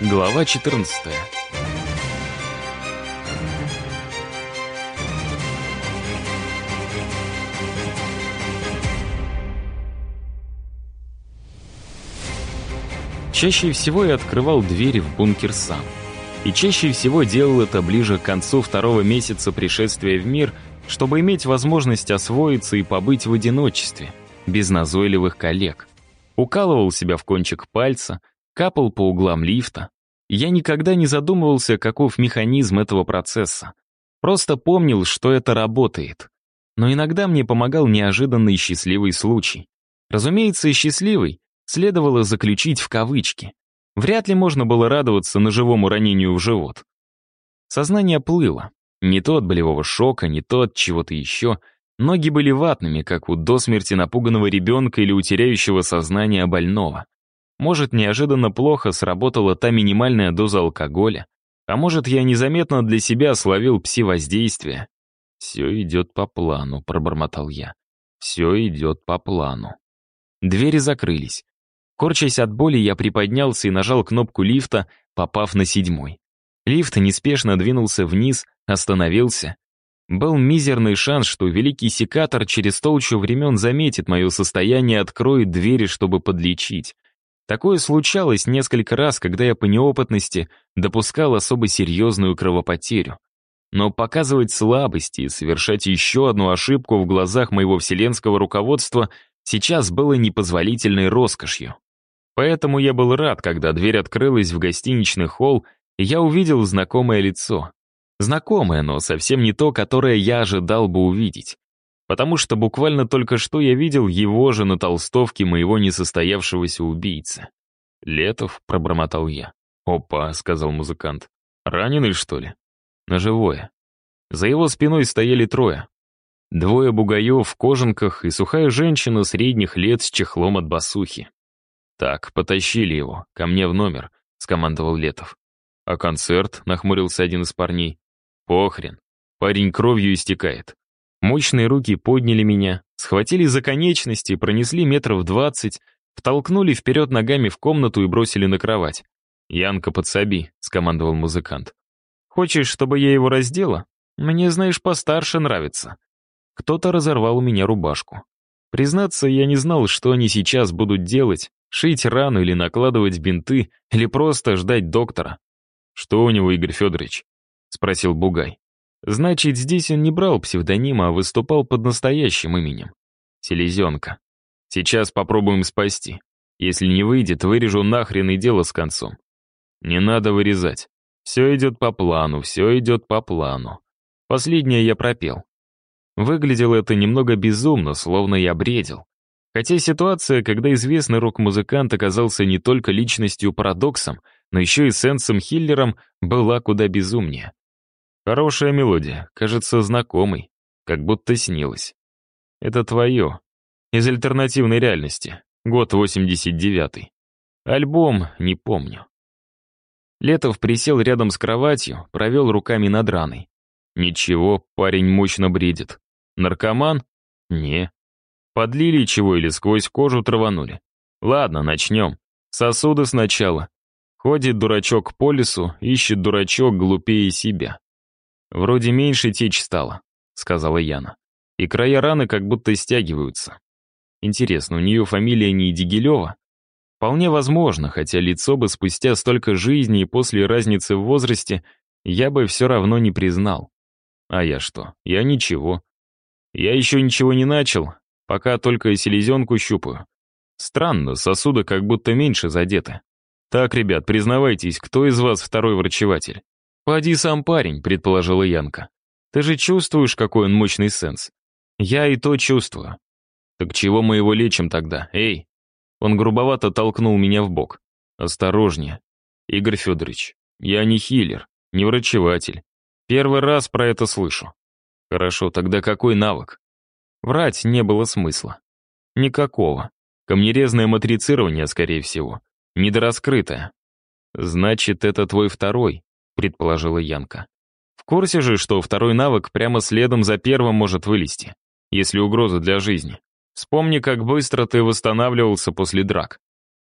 Глава 14 Чаще всего я открывал двери в бункер сам. И чаще всего делал это ближе к концу второго месяца пришествия в мир, чтобы иметь возможность освоиться и побыть в одиночестве, без назойливых коллег. Укалывал себя в кончик пальца, капал по углам лифта. Я никогда не задумывался, каков механизм этого процесса. Просто помнил, что это работает. Но иногда мне помогал неожиданный счастливый случай. Разумеется, счастливый следовало заключить в кавычки. Вряд ли можно было радоваться ножевому ранению в живот. Сознание плыло. Не то от болевого шока, не то от чего-то еще. Ноги были ватными, как у до смерти напуганного ребенка или утеряющего сознание больного. Может, неожиданно плохо сработала та минимальная доза алкоголя, а может, я незаметно для себя словил пси-воздействие. «Все идет по плану», — пробормотал я. «Все идет по плану». Двери закрылись. Корчась от боли, я приподнялся и нажал кнопку лифта, попав на седьмой. Лифт неспешно двинулся вниз, остановился. Был мизерный шанс, что великий секатор через толщу времен заметит мое состояние и откроет двери, чтобы подлечить. Такое случалось несколько раз, когда я по неопытности допускал особо серьезную кровопотерю. Но показывать слабости и совершать еще одну ошибку в глазах моего вселенского руководства сейчас было непозволительной роскошью. Поэтому я был рад, когда дверь открылась в гостиничный холл, и я увидел знакомое лицо. Знакомое, но совсем не то, которое я ожидал бы увидеть. Потому что буквально только что я видел его же на толстовке моего несостоявшегося убийцы. «Летов», — пробормотал я. «Опа», — сказал музыкант. «Раненый, что ли?» «На живое». За его спиной стояли трое. Двое бугаев в кожанках и сухая женщина средних лет с чехлом от басухи. «Так, потащили его, ко мне в номер», — скомандовал Летов. «А концерт?» — нахмурился один из парней. «Похрен. Парень кровью истекает». Мощные руки подняли меня, схватили за конечности, пронесли метров двадцать, втолкнули вперед ногами в комнату и бросили на кровать. «Янка, подсоби», — скомандовал музыкант. «Хочешь, чтобы я его раздела? Мне, знаешь, постарше нравится». Кто-то разорвал у меня рубашку. Признаться, я не знал, что они сейчас будут делать, Шить рану или накладывать бинты, или просто ждать доктора. «Что у него, Игорь Федорович?» — спросил Бугай. «Значит, здесь он не брал псевдонима, а выступал под настоящим именем. Селезенка. Сейчас попробуем спасти. Если не выйдет, вырежу нахрен и дело с концом. Не надо вырезать. Все идет по плану, все идет по плану. Последнее я пропел. Выглядело это немного безумно, словно я бредил. Хотя ситуация, когда известный рок-музыкант оказался не только личностью-парадоксом, но еще и сенсом-хиллером, была куда безумнее. Хорошая мелодия, кажется знакомой, как будто снилась. Это твое. Из альтернативной реальности. Год 89-й. Альбом не помню. Летов присел рядом с кроватью, провел руками над раной. Ничего, парень мощно бредит. Наркоман? Не. Подлили чего или сквозь кожу траванули. Ладно, начнем. Сосуды сначала. Ходит дурачок по лесу, ищет дурачок глупее себя. Вроде меньше течь стало, сказала Яна. И края раны как будто стягиваются. Интересно, у нее фамилия не Дигилева? Вполне возможно, хотя лицо бы спустя столько жизни и после разницы в возрасте я бы все равно не признал. А я что? Я ничего. Я еще ничего не начал, Пока только селезенку щупаю. Странно, сосуды как будто меньше задеты. Так, ребят, признавайтесь, кто из вас второй врачеватель? Поди сам парень, предположила Янка. Ты же чувствуешь, какой он мощный сенс. Я и то чувствую. Так чего мы его лечим тогда? Эй! Он грубовато толкнул меня в бок. Осторожнее. Игорь Федорович, я не хилер, не врачеватель. Первый раз про это слышу. Хорошо, тогда какой навык? Врать не было смысла. Никакого. Камнерезное матрицирование, скорее всего. Недораскрытое. «Значит, это твой второй», — предположила Янка. «В курсе же, что второй навык прямо следом за первым может вылезти, если угроза для жизни. Вспомни, как быстро ты восстанавливался после драк.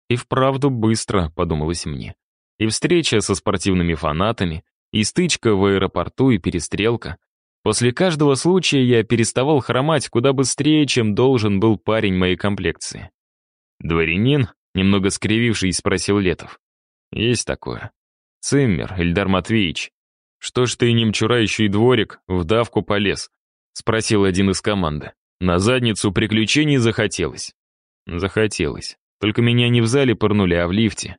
И вправду быстро, подумалось мне. И встреча со спортивными фанатами, и стычка в аэропорту, и перестрелка. После каждого случая я переставал хромать куда быстрее, чем должен был парень моей комплекции. «Дворянин?» — немного скривившись, спросил Летов. «Есть такое. Циммер, Эльдар Матвеевич. Что ж ты, немчура, еще дворик, в давку полез?» — спросил один из команды. «На задницу приключений захотелось». «Захотелось. Только меня не в зале пырнули, а в лифте».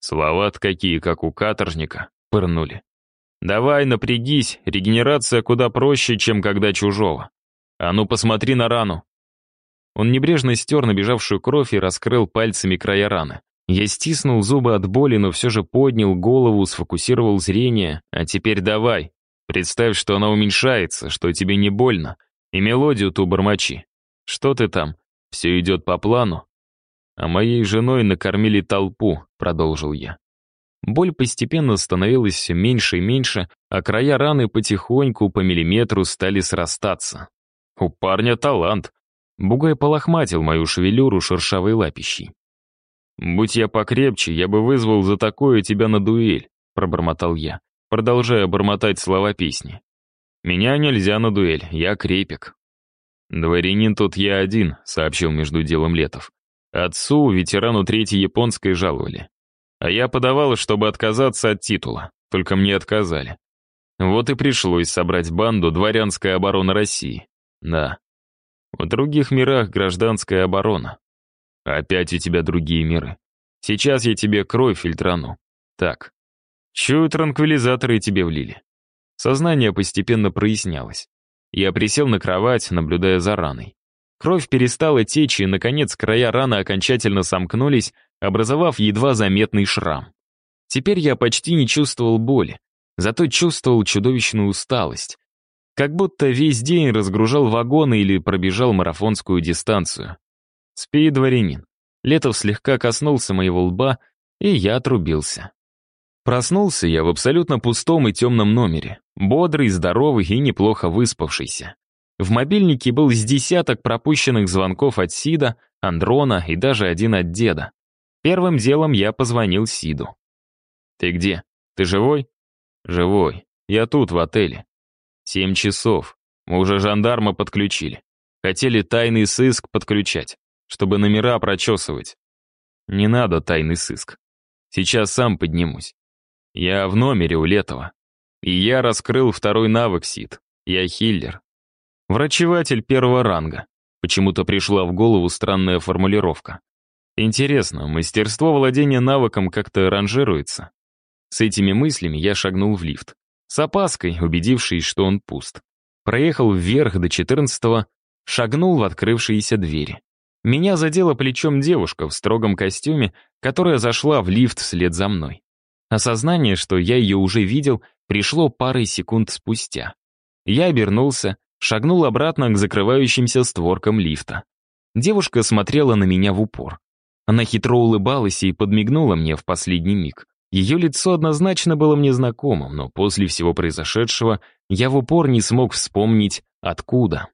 Слова-то какие, как у каторжника, пырнули. Давай, напрягись, регенерация куда проще, чем когда чужого. А ну посмотри на рану. Он небрежно стер набежавшую кровь и раскрыл пальцами края раны. Я стиснул зубы от боли, но все же поднял голову, сфокусировал зрение. А теперь давай. Представь, что она уменьшается, что тебе не больно. И мелодию ту бормочи. Что ты там? Все идет по плану? А моей женой накормили толпу, продолжил я. Боль постепенно становилась все меньше и меньше, а края раны потихоньку по миллиметру стали срастаться. У парня талант. Бугай полохматил мою шевелюру шершавой лапищей. «Будь я покрепче, я бы вызвал за такое тебя на дуэль», — пробормотал я, продолжая бормотать слова песни. «Меня нельзя на дуэль, я крепик». «Дворянин тут я один», — сообщил между делом Летов. «Отцу, ветерану Третьей Японской, жаловали. А я подавал, чтобы отказаться от титула, только мне отказали. Вот и пришлось собрать банду «Дворянская оборона России». Да. В других мирах гражданская оборона. Опять у тебя другие миры. Сейчас я тебе кровь фильтрану. Так. Чую, транквилизаторы тебе влили. Сознание постепенно прояснялось. Я присел на кровать, наблюдая за раной. Кровь перестала течь, и, наконец, края раны окончательно сомкнулись, образовав едва заметный шрам. Теперь я почти не чувствовал боли, зато чувствовал чудовищную усталость. Как будто весь день разгружал вагоны или пробежал марафонскую дистанцию. «Спи, дворянин». Летов слегка коснулся моего лба, и я отрубился. Проснулся я в абсолютно пустом и темном номере, бодрый, здоровый и неплохо выспавшийся. В мобильнике был с десяток пропущенных звонков от Сида, Андрона и даже один от деда. Первым делом я позвонил Сиду. «Ты где? Ты живой?» «Живой. Я тут, в отеле. Семь часов. Мы уже жандарма подключили. Хотели тайный сыск подключать, чтобы номера прочесывать. Не надо тайный сыск. Сейчас сам поднимусь. Я в номере у Летова. И я раскрыл второй навык, Сид. Я хиллер. Врачеватель первого ранга. Почему-то пришла в голову странная формулировка. Интересно, мастерство владения навыком как-то ранжируется? С этими мыслями я шагнул в лифт. С опаской, убедившись, что он пуст. Проехал вверх до четырнадцатого, шагнул в открывшиеся двери. Меня задела плечом девушка в строгом костюме, которая зашла в лифт вслед за мной. Осознание, что я ее уже видел, пришло парой секунд спустя. Я обернулся, шагнул обратно к закрывающимся створкам лифта. Девушка смотрела на меня в упор. Она хитро улыбалась и подмигнула мне в последний миг. Ее лицо однозначно было мне знакомым, но после всего произошедшего я в упор не смог вспомнить, откуда.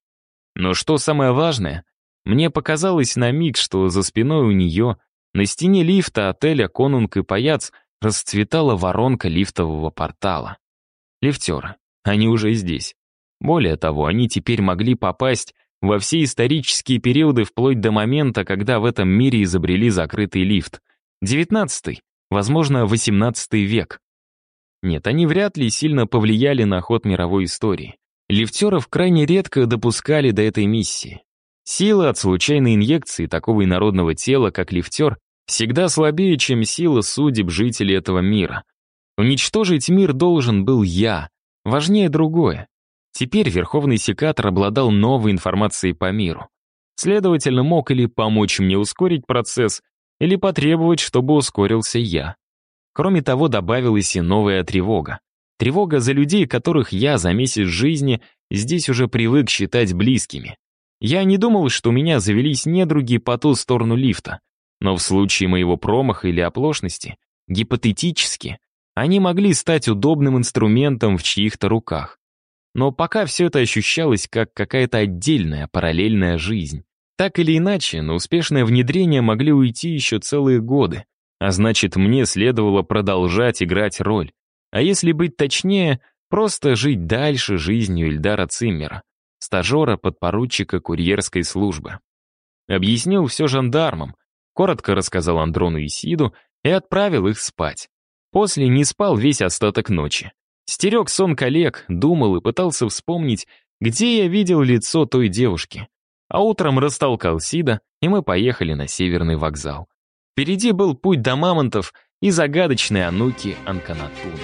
Но что самое важное, мне показалось на миг, что за спиной у нее, на стене лифта отеля «Конунг и Паяц» расцветала воронка лифтового портала. Лифтеры, они уже здесь. Более того, они теперь могли попасть во все исторические периоды вплоть до момента, когда в этом мире изобрели закрытый лифт. 19 возможно, 18 век. Нет, они вряд ли сильно повлияли на ход мировой истории. Лифтеров крайне редко допускали до этой миссии. Сила от случайной инъекции такого инородного тела, как лифтер, всегда слабее, чем сила судеб жителей этого мира. Уничтожить мир должен был я. Важнее другое. Теперь Верховный Секатор обладал новой информацией по миру. Следовательно, мог или помочь мне ускорить процесс, или потребовать, чтобы ускорился я. Кроме того, добавилась и новая тревога. Тревога за людей, которых я за месяц жизни здесь уже привык считать близкими. Я не думал, что у меня завелись недруги по ту сторону лифта, но в случае моего промаха или оплошности, гипотетически, они могли стать удобным инструментом в чьих-то руках. Но пока все это ощущалось как какая-то отдельная параллельная жизнь. Так или иначе, на успешное внедрение могли уйти еще целые годы, а значит, мне следовало продолжать играть роль. А если быть точнее, просто жить дальше жизнью Ильдара Циммера, стажера подпоручика курьерской службы. Объяснил все жандармам, коротко рассказал Андрону и Сиду и отправил их спать. После не спал весь остаток ночи. Стерег сон коллег, думал и пытался вспомнить, где я видел лицо той девушки. А утром растолкал Сида, и мы поехали на северный вокзал. Впереди был путь до Мамонтов и загадочной Ануки Анканатун.